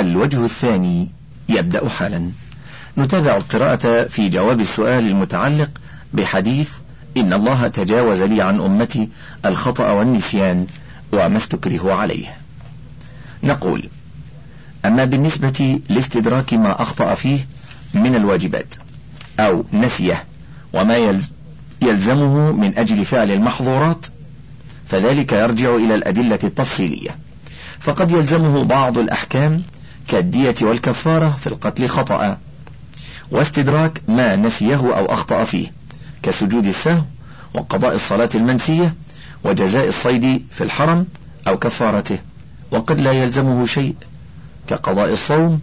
الوجه الثاني يبدأ حالا. نتابع القراءة في جواب السؤال المتعلق بحديث إن الله تجاوز لي عن أمتي الخطأ والنسيان وما استكره عليه. نقول أما بالنسبة لاستدراك ما أخطأ فيه من الواجبات أو نسيه وما يلزمه من أجل فعل المحظورات فذلك يرجع إلى الأدلة التفصيلية. فقد يلزمه بعض الأحكام كالدية والكفارة في القتل خطأ واستدراك ما نسيه أو أخطأ فيه كسجود السهو وقضاء الصلاة المنسية وجزاء الصيد في الحرم أو كفارته وقد لا يلزمه شيء كقضاء الصوم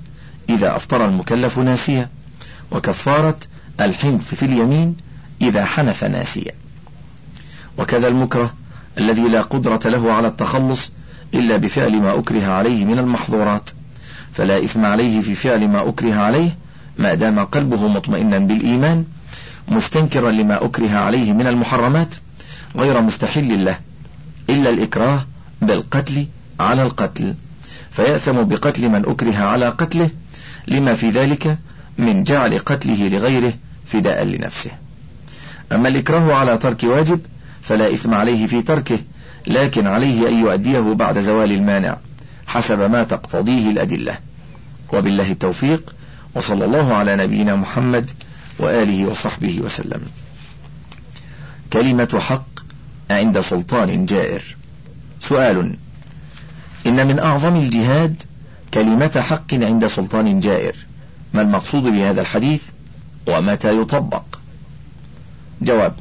إذا أفطر المكلف ناسيا وكفارة الحنث في اليمين إذا حنث ناسيا وكذا المكره الذي لا قدرة له على التخلص إلا بفعل ما أكره عليه من المحظورات. فلا إثم عليه في فعل ما أكره عليه ما دام قلبه مطمئنا بالإيمان مستنكرا لما أكره عليه من المحرمات غير مستحل له إلا الإكراه بالقتل على القتل. فيأثم بقتل من أكره على قتله لما في ذلك من جعل قتله لغيره فداء لنفسه. أما الإكراه على ترك واجب فلا إثم عليه في تركه لكن عليه أن يؤديه بعد زوال المانع. حسب ما تقتضيه الأدلة. وبالله التوفيق وصلى الله على نبينا محمد وآله وصحبه وسلم. كلمة حق عند سلطان جائر. سؤال إن من أعظم الجهاد كلمة حق عند سلطان جائر. ما المقصود بهذا الحديث؟ ومتى يطبق؟ جواب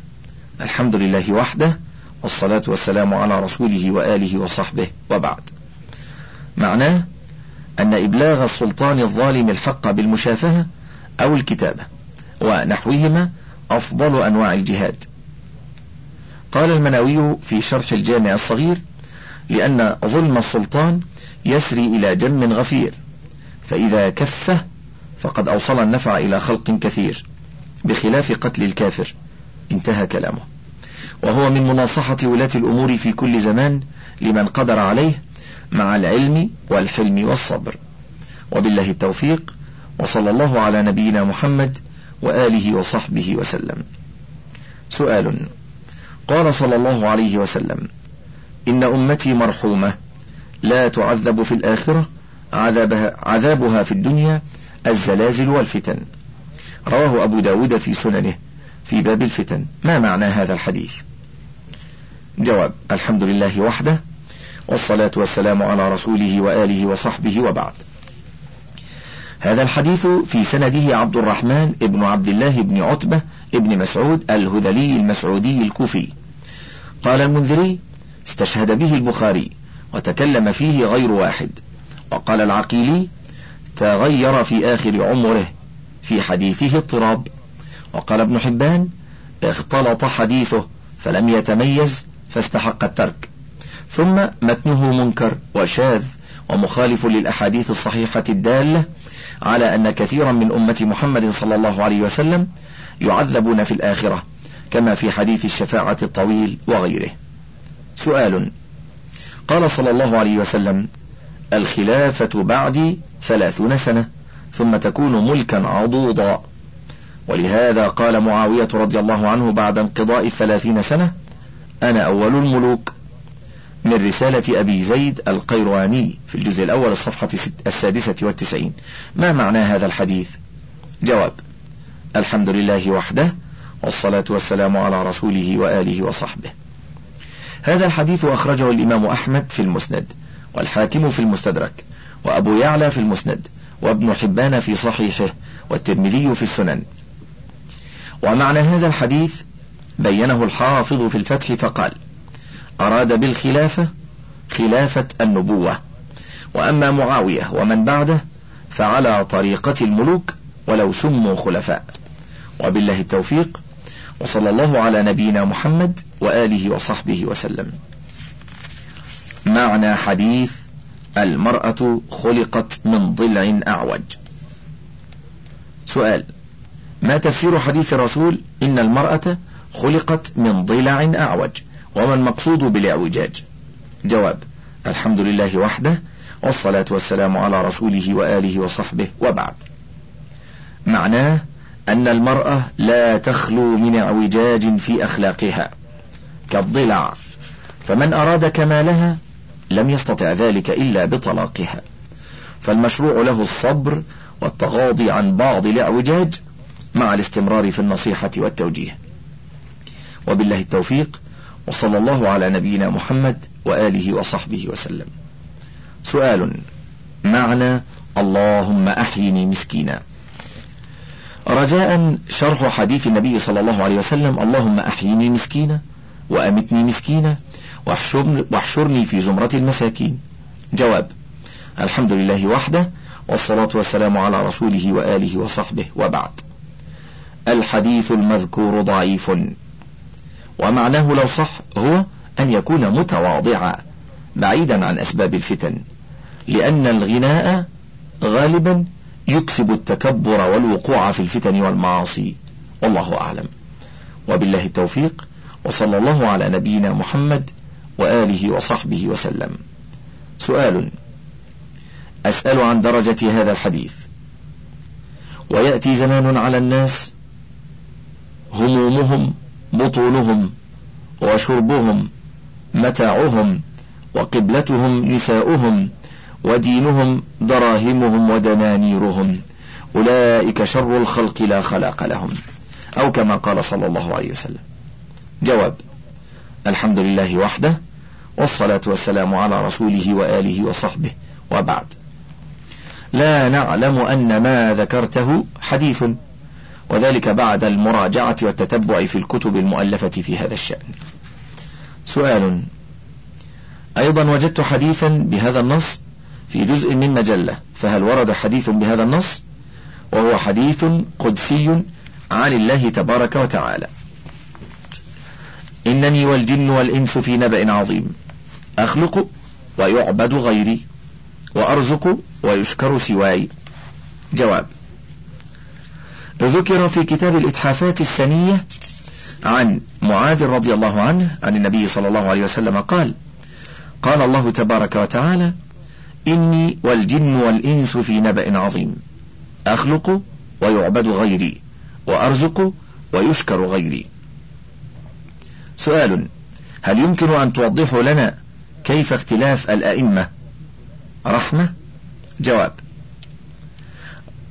الحمد لله وحده والصلاة والسلام على رسوله وآله وصحبه وبعد. معناه أن إبلاغ السلطان الظالم الحق بالمشافهة أو الكتابة ونحوهما أفضل أنواع الجهاد. قال المناوي في شرح الجامع الصغير لأن ظلم السلطان يسري إلى جم غفير فإذا كفه فقد أوصل النفع إلى خلق كثير بخلاف قتل الكافر. انتهى كلامه. وهو من مناصحة ولاة الأمور في كل زمان لمن قدر عليه مع العلم والحلم والصبر. وبالله التوفيق وصلى الله على نبينا محمد وآله وصحبه وسلم. سؤال قال صلى الله عليه وسلم إن أمتي مرحومة لا تعذب في الآخرة عذابها, عذابها في الدنيا الزلازل والفتن. رواه أبو داود في سننه في باب الفتن. ما معنى هذا الحديث؟ جواب الحمد لله وحده والصلاة والسلام على رسوله وآله وصحبه وبعد. هذا الحديث في سنده عبد الرحمن ابن عبد الله بن عتبة ابن مسعود الهذلي المسعودي الكوفي. قال المنذري استشهد به البخاري وتكلم فيه غير واحد. وقال العقيلي تغير في آخر عمره في حديثه اضطراب وقال ابن حبان اختلط حديثه فلم يتميز فاستحق الترك. ثم متنه منكر وشاذ ومخالف للأحاديث الصحيحة الدالة على أن كثيرا من أمة محمد صلى الله عليه وسلم يعذبون في الآخرة كما في حديث الشفاعة الطويل وغيره. سؤال قال صلى الله عليه وسلم الخلافة بعدي ثلاثون سنة ثم تكون ملكا عضوضا. ولهذا قال معاوية رضي الله عنه بعد انقضاء الثلاثين سنة أنا أول الملوك. من رسالة أبي زيد القيرواني في الجزء الأول الصفحة السادسة والتسعين. ما معنى هذا الحديث؟ جواب الحمد لله وحده والصلاة والسلام على رسوله وآله وصحبه. هذا الحديث أخرجه الإمام أحمد في المسند والحاكم في المستدرك وأبو يعلى في المسند وابن حبان في صحيحه والترمذي في السنن. ومعنى هذا الحديث بينه الحافظ في الفتح فقال أراد بالخلافة خلافة النبوة. وأما معاوية ومن بعده فعلى طريقة الملوك ولو سموا خلفاء. وبالله التوفيق وصلى الله على نبينا محمد وآله وصحبه وسلم. معنى حديث المرأة خلقت من ضلع أعوج. سؤال ما تفسير حديث الرسول إن المرأة خلقت من ضلع أعوج؟ وما المقصود بالاعوجاج؟ جواب الحمد لله وحده والصلاة والسلام على رسوله وآله وصحبه وبعد. معناه أن المرأة لا تخلو من اعوجاج في أخلاقها كالضلع. فمن أراد كمالها لم يستطع ذلك إلا بطلاقها. فالمشروع له الصبر والتغاضي عن بعض الاعوجاج مع الاستمرار في النصيحة والتوجيه. وبالله التوفيق وصلى الله على نبينا محمد وآله وصحبه وسلم. سؤال. معنى اللهم أحيني مسكينا. رجاء شرح حديث النبي صلى الله عليه وسلم اللهم أحيني مسكينا وأمتني مسكينا واحشرني في زمرة المساكين. جواب. الحمد لله وحده والصلاة والسلام على رسوله وآله وصحبه وبعد. الحديث المذكور ضعيف. ومعناه لو صح هو أن يكون متواضعا بعيدا عن أسباب الفتن لأن الغناء غالبا يكسب التكبر والوقوع في الفتن والمعاصي والله أعلم. وبالله التوفيق وصلى الله على نبينا محمد وآله وصحبه وسلم. سؤال أسأل عن درجة هذا الحديث. ويأتي زمان على الناس همومهم بطونهم وشربهم متاعهم وقبلتهم نساؤهم ودينهم دراهمهم ودنانيرهم. أولئك شر الخلق لا خلاق لهم. أو كما قال صلى الله عليه وسلم. جواب الحمد لله وحده والصلاة والسلام على رسوله وآله وصحبه. وبعد لا نعلم أن ما ذكرته حديث. وذلك بعد المراجعة والتتبع في الكتب المؤلفة في هذا الشأن. سؤال. أيضا وجدت حديثا بهذا النص في جزء من مجلة فهل ورد حديث بهذا النص؟ وهو حديث قدسي عن الله تبارك وتعالى. إنني والجن والإنس في نبأ عظيم. أخلق ويعبد غيري وأرزق ويشكر سواي. جواب. ذكر في كتاب الإتحافات السنية عن معاذ رضي الله عنه عن النبي صلى الله عليه وسلم قال قال الله تبارك وتعالى إني والجن والإنس في نبأ عظيم أخلق ويعبد غيري وأرزق ويشكر غيري. سؤال هل يمكن أن توضحوا لنا كيف اختلاف الأئمة؟ رحمة؟ جواب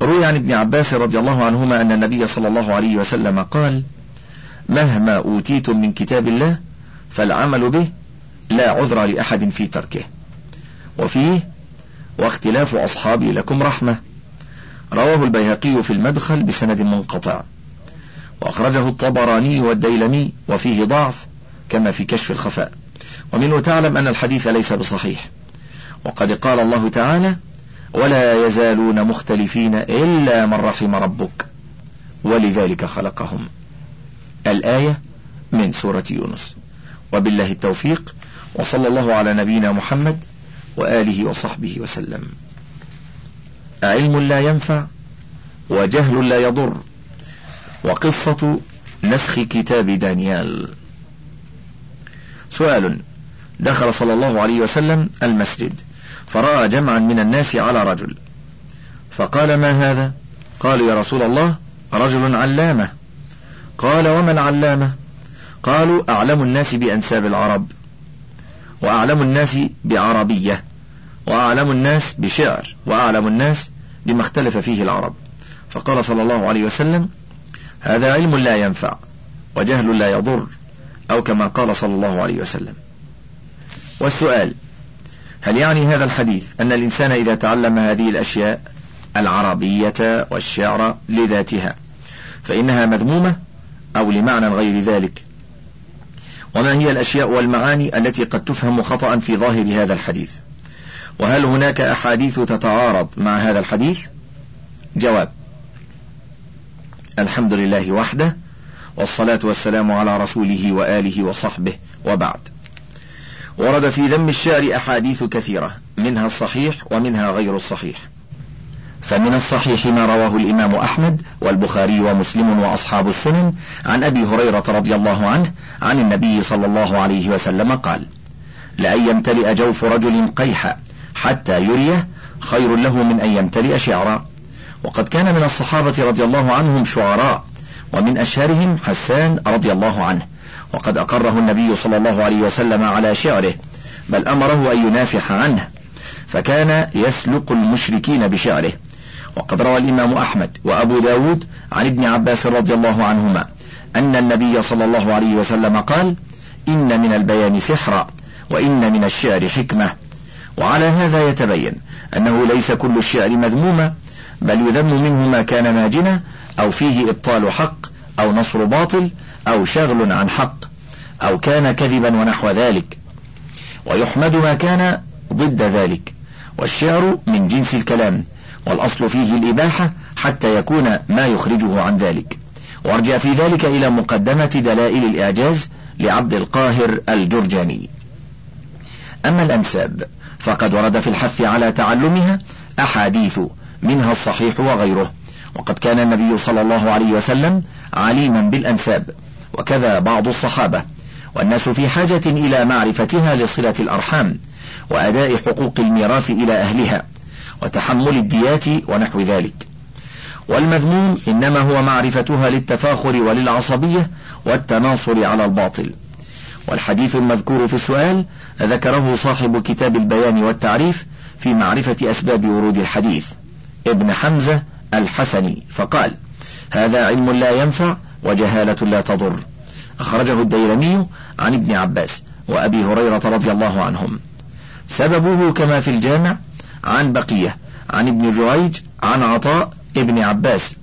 روي عن ابن عباس رضي الله عنهما أن النبي صلى الله عليه وسلم قال مهما أوتيتم من كتاب الله فالعمل به لا عذر لأحد في تركه. وفيه واختلاف أصحابي لكم رحمة. رواه البيهقي في المدخل بسند منقطع. وأخرجه الطبراني والديلمي وفيه ضعف كما في كشف الخفاء. ومنه تعلم أن الحديث ليس بصحيح. وقد قال الله تعالى ولا يزالون مختلفين إلا من رحم ربك. ولذلك خلقهم. الآية من سورة يونس. وبالله التوفيق وصلى الله على نبينا محمد وآله وصحبه وسلم. علم لا ينفع وجهل لا يضر. وقصة نسخ كتاب دانيال. سؤال دخل صلى الله عليه وسلم المسجد. فرأى جمعا من الناس على رجل. فقال ما هذا؟ قالوا يا رسول الله رجل علامة. قال وما العلامة؟ قالوا أعلم الناس بأنساب العرب. وأعلم الناس بعربية. وأعلم الناس بشعر. وأعلم الناس بما اختلف فيه العرب. فقال صلى الله عليه وسلم هذا علم لا ينفع وجهل لا يضر أو كما قال صلى الله عليه وسلم. والسؤال هل يعني هذا الحديث أن الإنسان إذا تعلم هذه الأشياء العربية والشعر لذاتها فإنها مذمومة أو لمعنى غير ذلك؟ وما هي الأشياء والمعاني التي قد تفهم خطأ في ظاهر هذا الحديث؟ وهل هناك أحاديث تتعارض مع هذا الحديث؟ جواب الحمد لله وحده والصلاة والسلام على رسوله وآله وصحبه وبعد. ورد في ذم الشعر أحاديث كثيرة منها الصحيح ومنها غير الصحيح. فمن الصحيح ما رواه الإمام أحمد والبخاري ومسلم وأصحاب السنن عن أبي هريرة رضي الله عنه عن النبي صلى الله عليه وسلم قال لأن يمتلئ جوف رجل قيحا حتى يريه خير له من أن يمتلئ شعرا. وقد كان من الصحابة رضي الله عنهم شعراء ومن أشهرهم حسان رضي الله عنه وقد أقره النبي صلى الله عليه وسلم على شعره بل أمره أن ينافح عنه فكان يسلق المشركين بشعره. وقد روى الإمام أحمد وأبو داود عن ابن عباس رضي الله عنهما أن النبي صلى الله عليه وسلم قال إن من البيان سحرا وإن من الشعر حكمة. وعلى هذا يتبين أنه ليس كل الشعر مذموما بل يذم منه ما كان ماجنا أو فيه إبطال حق أو نصر باطل أو شغل عن حق أو كان كذبا ونحو ذلك. ويحمد ما كان ضد ذلك. والشعر من جنس الكلام. والأصل فيه الإباحة حتى يكون ما يخرجه عن ذلك. وأرجع في ذلك إلى مقدمة دلائل الإعجاز لعبد القاهر الجرجاني. أما الأنساب فقد ورد في الحث على تعلمها أحاديث منها الصحيح وغيره. وقد كان النبي صلى الله عليه وسلم عليما بالأنساب. وكذا بعض الصحابة. والناس في حاجة إلى معرفتها لصلة الأرحام وأداء حقوق الميراث إلى أهلها وتحمل الديات ونحو ذلك. والمذموم إنما هو معرفتها للتفاخر وللعصبية والتناصر على الباطل. والحديث المذكور في السؤال ذكره صاحب كتاب البيان والتعريف في معرفة أسباب ورود الحديث ابن حمزة الحسني فقال هذا علم لا ينفع وجهالة لا تضر. أخرجه الديلمي عن ابن عباس وأبي هريرة رضي الله عنهم. سببه كما في الجامع عن بقية عن ابن جريج عن عطاء ابن عباس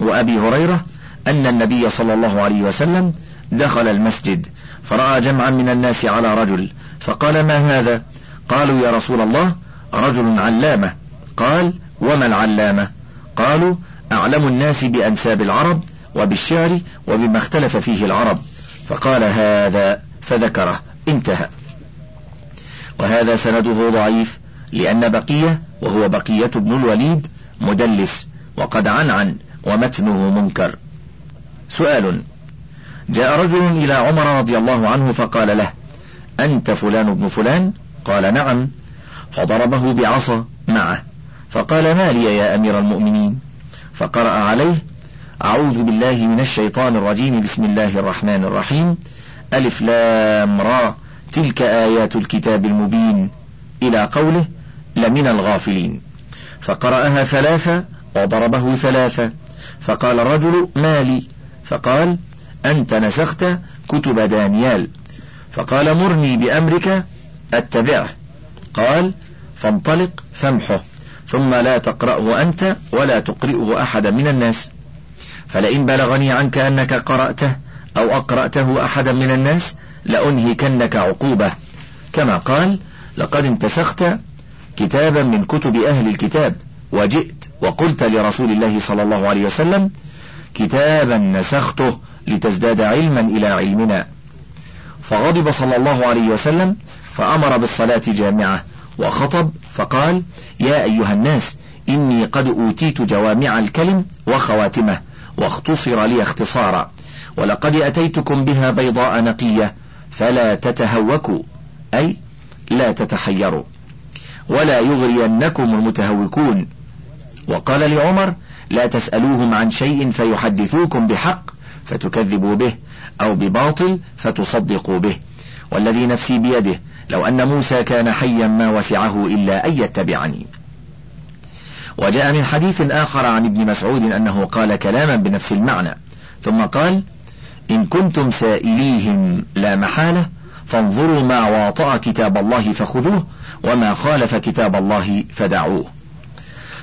وأبي هريرة أن النبي صلى الله عليه وسلم دخل المسجد فرأى جمعا من الناس على رجل فقال ما هذا؟ قالوا يا رسول الله رجل علامة. قال وما العلامة؟ قالوا أعلم الناس بأنساب العرب وبالشعر وبما اختلف فيه العرب فقال هذا فذكره انتهى. وهذا سنده ضعيف لأن بقية وهو بقية بن الوليد مدلس وقد عنعن ومتنه منكر. سؤال جاء رجل إلى عمر رضي الله عنه فقال له أنت فلان ابن فلان؟ قال نعم. فضربه بعصا معه فقال ما لي يا أمير المؤمنين؟ فقرأ عليه أعوذ بالله من الشيطان الرجيم. بسم الله الرحمن الرحيم. ألف لام را. تلك آيات الكتاب المبين. إلى قوله لمن الغافلين. فقرأها ثلاثة وضربه ثلاثة. فقال الرجل ما لي؟ فقال أنت نسخت كتب دانيال. فقال مرني بأمرك أتبعه. قال فانطلق فامحه. ثم لا تقرأه أنت ولا تقرئه أحدا من الناس. فلئن بلغني عنك أنك قرأته أو أقرأته أحدا من الناس لأنهكنك عقوبة. كما قال لقد انتسخت كتابا من كتب أهل الكتاب وجئت وقلت لرسول الله صلى الله عليه وسلم كتابا نسخته لتزداد علما إلى علمنا فغضب صلى الله عليه وسلم فأمر بالصلاة جامعة وخطب فقال يا أيها الناس إني قد أوتيت جوامع الكلم وخواتمه واختصر لي اختصارا. ولقد أتيتكم بها بيضاء نقية فلا تتهوكوا أي لا تتحيروا ولا يغرينكم المتهوكون. وقال لعمر لا تسألوهم عن شيء فيحدثوكم بحق فتكذبوا به أو بباطل فتصدقوا به. والذي نفسي بيده لو أن موسى كان حيا ما وسعه إلا أن يتبعني. وجاء من حديث آخر عن ابن مسعود أنه قال كلاما بنفس المعنى ثم قال إن كنتم سائليهم لا محالة فانظروا ما واطأ كتاب الله فخذوه وما خالف كتاب الله فدعوه.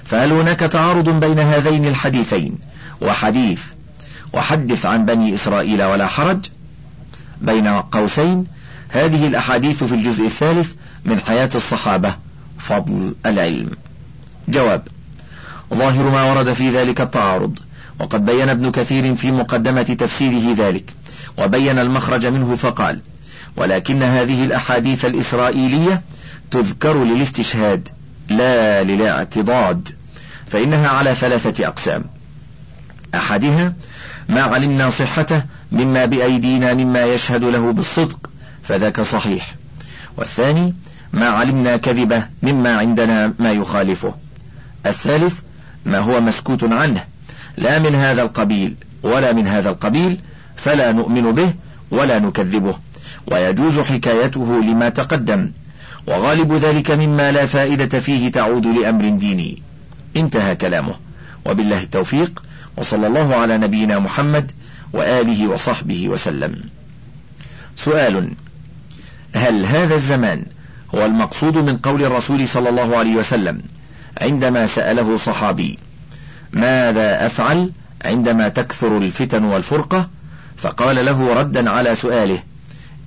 فهل هناك تعارض بين هذين الحديثين؟ وحديث وحدث عن بني إسرائيل ولا حرج. بين قوسين هذه الأحاديث في الجزء الثالث من حياة الصحابة فضل العلم. جواب ظاهر ما ورد في ذلك التعارض وقد بين ابن كثير في مقدمة تفسيره ذلك وبين المخرج منه فقال ولكن هذه الأحاديث الإسرائيلية تذكر للاستشهاد لا للاعتضاد فإنها على ثلاثة أقسام أحدها ما علمنا صحته مما بأيدينا مما يشهد له بالصدق فذاك صحيح والثاني ما علمنا كذبه مما عندنا ما يخالفه الثالث ما هو مسكوت عنه. لا من هذا القبيل ولا من هذا القبيل فلا نؤمن به ولا نكذبه. ويجوز حكايته لما تقدم. وغالب ذلك مما لا فائدة فيه تعود لأمر ديني. انتهى كلامه. وبالله التوفيق وصلى الله على نبينا محمد وآله وصحبه وسلم. سؤال هل هذا الزمان هو المقصود من قول الرسول صلى الله عليه وسلم؟ عندما سأله صحابي ماذا أفعل عندما تكثر الفتن والفرقة؟ فقال له ردا على سؤاله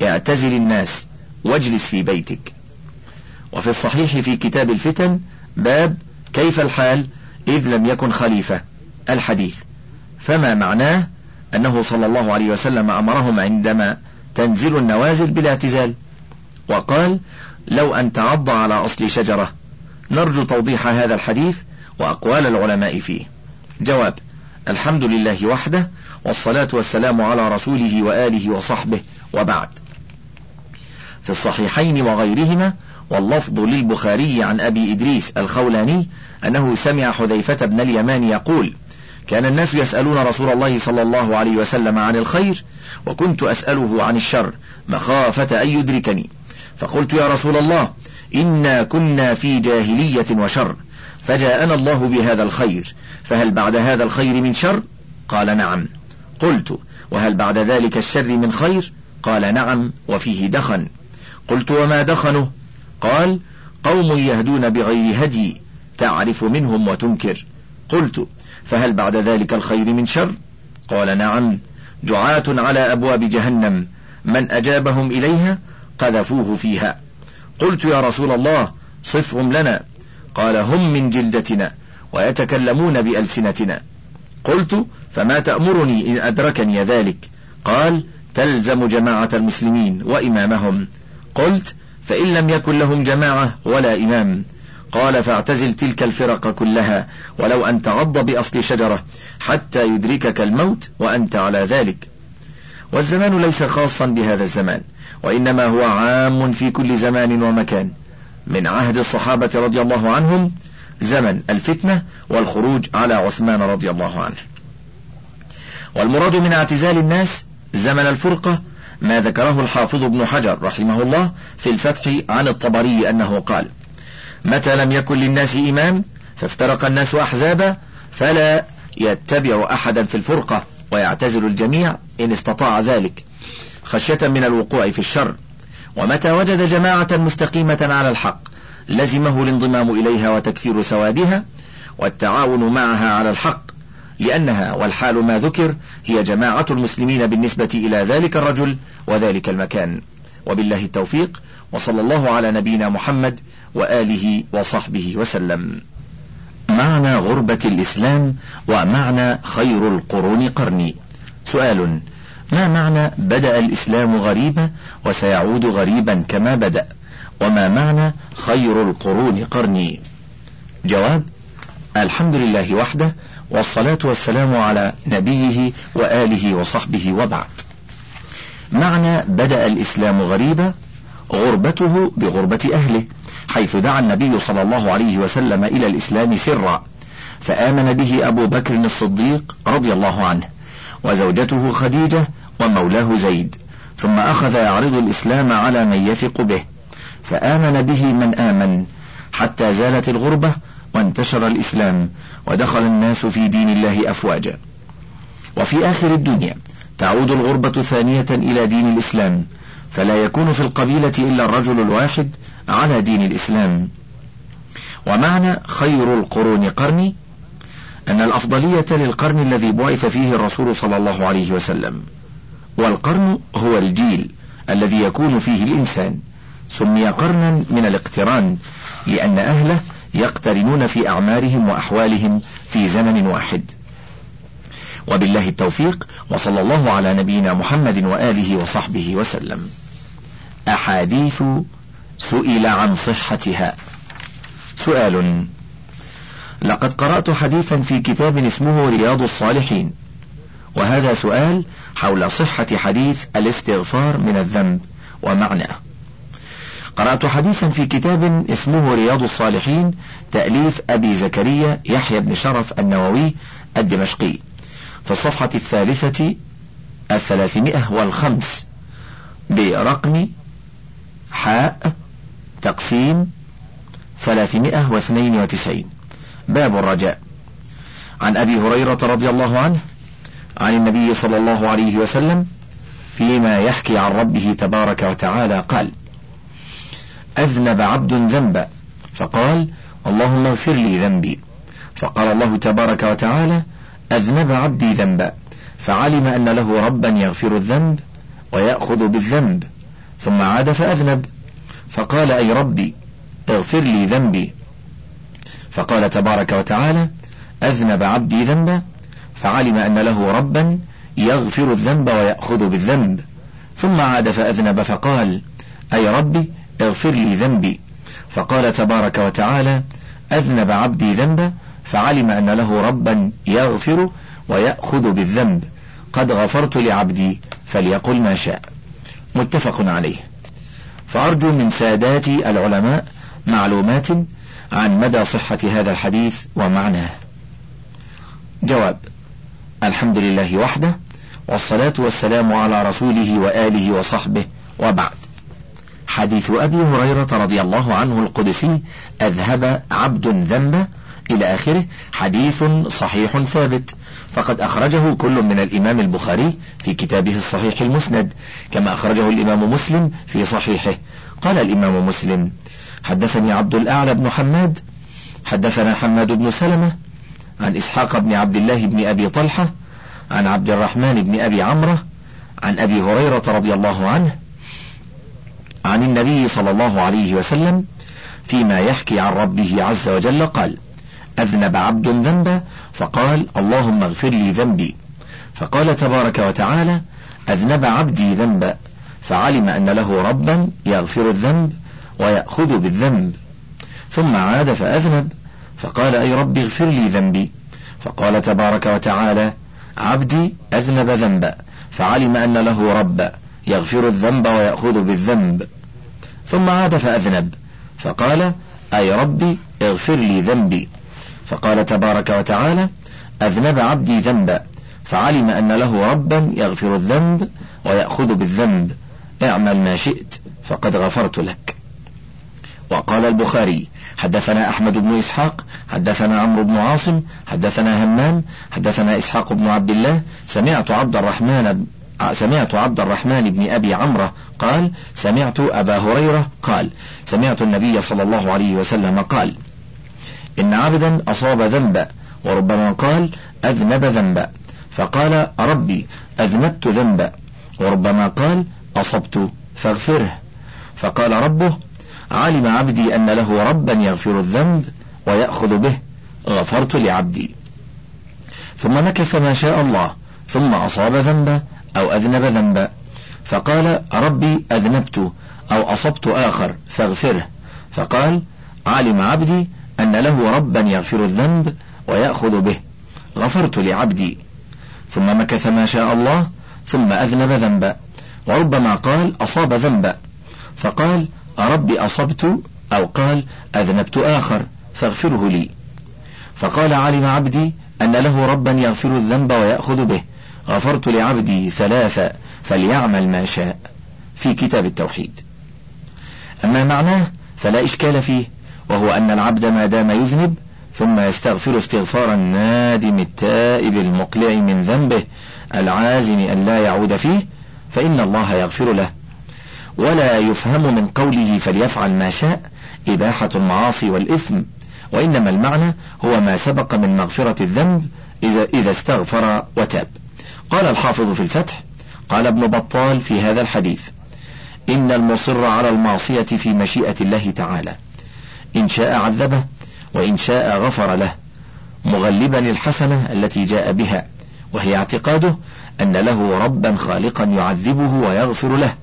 اعتزل الناس واجلس في بيتك. وفي الصحيح في كتاب الفتن باب كيف الحال إذ لم يكن خليفة الحديث. فما معناه أنه صلى الله عليه وسلم أمرهم عندما تنزل النوازل بالاعتزال وقال لو أن تعض على أصل شجرة نرجو توضيح هذا الحديث وأقوال العلماء فيه. جواب الحمد لله وحده والصلاة والسلام على رسوله وآله وصحبه وبعد. في الصحيحين وغيرهما واللفظ للبخاري عن أبي إدريس الخولاني أنه سمع حذيفة بن اليمان يقول كان الناس يسألون رسول الله صلى الله عليه وسلم عن الخير وكنت أسأله عن الشر مخافة أن يدركني. فقلت يا رسول الله إنا كنا في جاهلية وشر. فجاءنا الله بهذا الخير. فهل بعد هذا الخير من شر؟ قال نعم. قلت وهل بعد ذلك الشر من خير؟ قال نعم وفيه دخن. قلت وما دخنه؟ قال قوم يهدون بغير هدي تعرف منهم وتنكر. قلت فهل بعد ذلك الخير من شر؟ قال نعم. دعاة على أبواب جهنم. من أجابهم إليها قذفوه فيها. قلت يا رسول الله صفهم لنا. قال هم من جلدتنا ويتكلمون بألسنتنا. قلت فما تأمرني إن أدركني ذلك؟ قال تلزم جماعة المسلمين وإمامهم. قلت فإن لم يكن لهم جماعة ولا إمام. قال فاعتزل تلك الفرق كلها ولو أن تعض بأصل شجرة حتى يدركك الموت وأنت على ذلك. والزمان ليس خاصا بهذا الزمان. وإنما هو عام في كل زمان ومكان. من عهد الصحابة رضي الله عنهم زمن الفتنة والخروج على عثمان رضي الله عنه. والمراد من اعتزال الناس زمن الفرقة ما ذكره الحافظ ابن حجر رحمه الله في الفتح عن الطبري أنه قال متى لم يكن للناس إمام فافترق الناس أحزابا فلا يتبع أحدا في الفرقة ويعتزل الجميع إن استطاع ذلك خشية من الوقوع في الشر. ومتى وجد جماعة مستقيمة على الحق لزمه الانضمام إليها وتكثير سوادها والتعاون معها على الحق لأنها والحال ما ذكر هي جماعة المسلمين بالنسبة إلى ذلك الرجل وذلك المكان. وبالله التوفيق وصلى الله على نبينا محمد وآله وصحبه وسلم. معنى غربة الإسلام ومعنى خير القرون قرني. سؤال ما معنى بدأ الإسلام غريبا وسيعود غريبا كما بدأ؟ وما معنى خير القرون قرني؟ جواب الحمد لله وحده والصلاة والسلام على نبيه وآله وصحبه وبعد. معنى بدأ الإسلام غريبا غربته بغربة أهله حيث دعا النبي صلى الله عليه وسلم إلى الإسلام سرا فآمن به أبو بكر الصديق رضي الله عنه وزوجته خديجة ومولاه زيد ثم أخذ يعرض الإسلام على من يثق به فآمن به من آمن حتى زالت الغربة وانتشر الإسلام ودخل الناس في دين الله أفواجا. وفي آخر الدنيا تعود الغربة ثانية إلى دين الإسلام فلا يكون في القبيلة إلا الرجل الواحد على دين الإسلام. ومعنى خير القرون قرني أن الأفضلية للقرن الذي بعث فيه الرسول صلى الله عليه وسلم. والقرن هو الجيل الذي يكون فيه الإنسان. سمي قرنا من الاقتران لأن أهله يقترنون في أعمارهم وأحوالهم في زمن واحد. وبالله التوفيق وصلى الله على نبينا محمد وآله وصحبه وسلم. أحاديث سئل عن صحتها. سؤال لقد قرأت حديثا في كتاب اسمه رياض الصالحين. وهذا سؤال حول صحة حديث الاستغفار من الذنب ومعناه قرأت حديثا في كتاب اسمه رياض الصالحين تأليف أبي زكريا يحيى بن شرف النووي الدمشقي في الصفحة الثالثة الثلاثمائة والخمس برقم حاء تقسيم ثلاثمائة واثنين وتسعين. باب الرجاء. عن أبي هريرة رضي الله عنه عن النبي صلى الله عليه وسلم فيما يحكي عن ربه تبارك وتعالى قال أذنب عبد ذنبا فقال اللهم اغفر لي ذنبي. فقال الله تبارك وتعالى أذنب عبدي ذنبا فعلم أن له ربا يغفر الذنب ويأخذ بالذنب. ثم عاد فأذنب. فقال أي ربي اغفر لي ذنبي. فقال تبارك وتعالى أذنب عبدي ذنبا. فعلم أن له ربا يغفر الذنب ويأخذ بالذنب. ثم عاد فأذنب فقال أي ربي اغفر لي ذنبي. فقال تبارك وتعالى أذنب عبدي ذنبا فعلم أن له ربا يغفر ويأخذ بالذنب. قد غفرت لعبدي فليقل ما شاء. متفق عليه. فأرجو من سادات العلماء معلومات عن مدى صحة هذا الحديث ومعناه. جواب الحمد لله وحده والصلاة والسلام على رسوله وآله وصحبه وبعد. حديث أبي هريرة رضي الله عنه القدسي أذهب عبد ذنب إلى آخره حديث صحيح ثابت. فقد أخرجه كل من الإمام البخاري في كتابه الصحيح المسند كما أخرجه الإمام مسلم في صحيحه. قال الإمام مسلم حدثني عبد الأعلى بن حماد حدثنا حماد بن سلمة عن إسحاق بن عبد الله بن أبي طلحة عن عبد الرحمن بن أبي عمرة عن أبي هريرة رضي الله عنه عن النبي صلى الله عليه وسلم فيما يحكي عن ربه عز وجل قال أذنب عبد ذنبا فقال اللهم اغفر لي ذنبي. فقال تبارك وتعالى أذنب عبدي ذنبا فعلم أن له ربا يغفر الذنب ويأخذ بالذنب. ثم عاد فأذنب فقال أي رب اغفر لي ذنبي. فقال تبارك وتعالى عبدي أذنب ذنبا فعلم أن له ربا يغفر الذنب ويأخذ بالذنب. ثم عاد فأذنب. فقال أي ربي اغفر لي ذنبي. فقال تبارك وتعالى أذنب عبدي ذنبا فعلم أن له ربا يغفر الذنب ويأخذ بالذنب. اعمل ما شئت فقد غفرت لك. وقال البخاري حدثنا أحمد بن إسحاق حدثنا عمرو بن عاصم حدثنا همام حدثنا إسحاق بن عبد الله سمعت عبد الرحمن سمعت عبد الرحمن بن أبي عمرو قال سمعت أبا هريرة قال سمعت النبي صلى الله عليه وسلم قال إن عبدا أصاب ذنبا وربما قال أذنب ذنبا. فقال ربي أذنبت ذنبا. وربما قال أصبت فاغفره. فقال ربه علم عبدي أن له ربا يغفر الذنب ويأخذ به غفرت لعبدي. ثم مكث ما شاء الله ثم أصاب ذنبا أو أذنب ذنبا فقال ربي أذنبت أو أصبت آخر فاغفره. فقال علم عبدي أن له ربا يغفر الذنب ويأخذ به غفرت لعبدي. ثم مكث ما شاء الله ثم أذنب ذنبا وربما قال أصاب ذنبا فقال ربي أصبت أو قال أذنبت آخر فاغفره لي. فقال علم عبدي أن له ربا يغفر الذنب ويأخذ به. غفرت لعبدي ثلاثة فليعمل ما شاء. في كتاب التوحيد. أما معناه فلا إشكال فيه وهو أن العبد ما دام يذنب ثم يستغفر استغفار النادم التائب المقلع من ذنبه العازم أن لا يعود فيه فإن الله يغفر له. ولا يفهم من قوله فليفعل ما شاء إباحة المعاصي والإثم وإنما المعنى هو ما سبق من مغفرة الذنب إذا, إذا استغفر وتاب. قال الحافظ في الفتح قال ابن بطال في هذا الحديث إن المصر على المعصية في مشيئة الله تعالى. إن شاء عذبه وإن شاء غفر له مغلبا الحسنة التي جاء بها وهي اعتقاده أن له ربا خالقا يعذبه ويغفر له.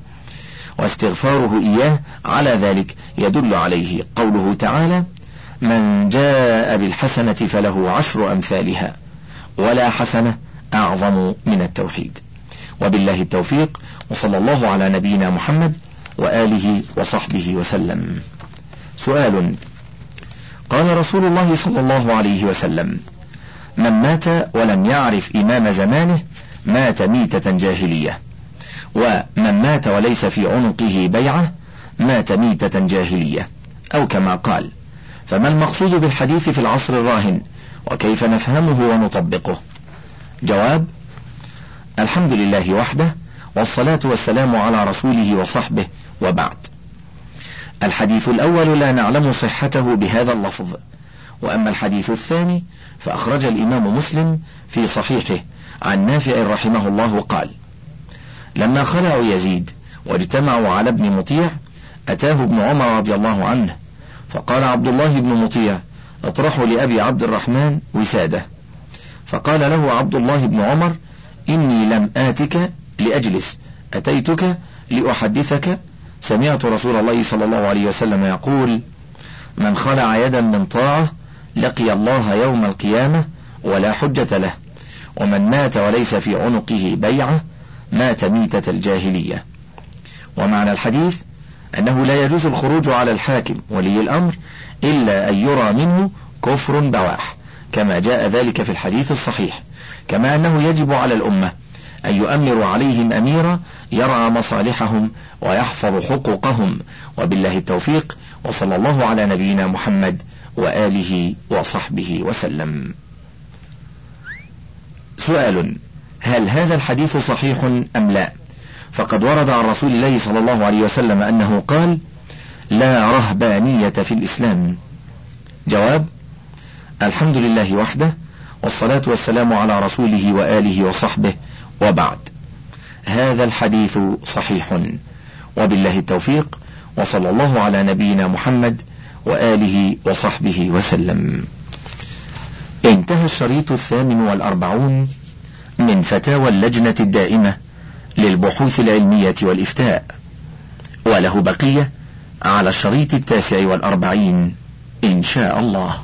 واستغفاره إياه على ذلك. يدل عليه قوله تعالى من جاء بالحسنة فله عشر أمثالها ولا حسنة أعظم من التوحيد. وبالله التوفيق وصلى الله على نبينا محمد وآله وصحبه وسلم. سؤال قال رسول الله صلى الله عليه وسلم من مات ولم يعرف إمام زمانه مات ميتة جاهلية. ومن مات وليس في عنقه بيعة مات ميتة جاهلية أو كما قال فما المقصود بالحديث في العصر الراهن وكيف نفهمه ونطبقه؟ جواب الحمد لله وحده والصلاة والسلام على رسوله وصحبه وبعد. الحديث الأول لا نعلم صحته بهذا اللفظ وأما الحديث الثاني فأخرج الإمام مسلم في صحيحه عن نافع رحمه الله قال لما خلعوا يزيد واجتمعوا على ابن مطيع أتاه ابن عمر رضي الله عنه فقال عبد الله بن مطيع اطرحوا لأبي عبد الرحمن وسادة. فقال له عبد الله بن عمر إني لم آتك لأجلس أتيتك لأحدثك. سمعت رسول الله صلى الله عليه وسلم يقول من خلع يدا من طاعة لقي الله يوم القيامة ولا حجة له ومن مات وليس في عنقه بيعة مات ميتة الجاهلية. ومعنى الحديث أنه لا يجوز الخروج على الحاكم ولي الأمر إلا أن يرى منه كفر بواح كما جاء ذلك في الحديث الصحيح. كما أنه يجب على الأمة أن يؤمر عليهم أميرا يرعى مصالحهم ويحفظ حقوقهم. وبالله التوفيق وصلى الله على نبينا محمد وآله وصحبه وسلم. سؤال هل هذا الحديث صحيح أم لا؟ فقد ورد عن رسول الله صلى الله عليه وسلم أنه قال لا رهبانية في الإسلام. جواب الحمد لله وحده والصلاة والسلام على رسوله وآله وصحبه وبعد. هذا الحديث صحيح. وبالله التوفيق وصلى الله على نبينا محمد وآله وصحبه وسلم. انتهى الشريط الثامن والأربعون من فتاوى اللجنة الدائمة للبحوث العلمية والإفتاء وله بقية على الشريط التاسع والأربعين إن شاء الله.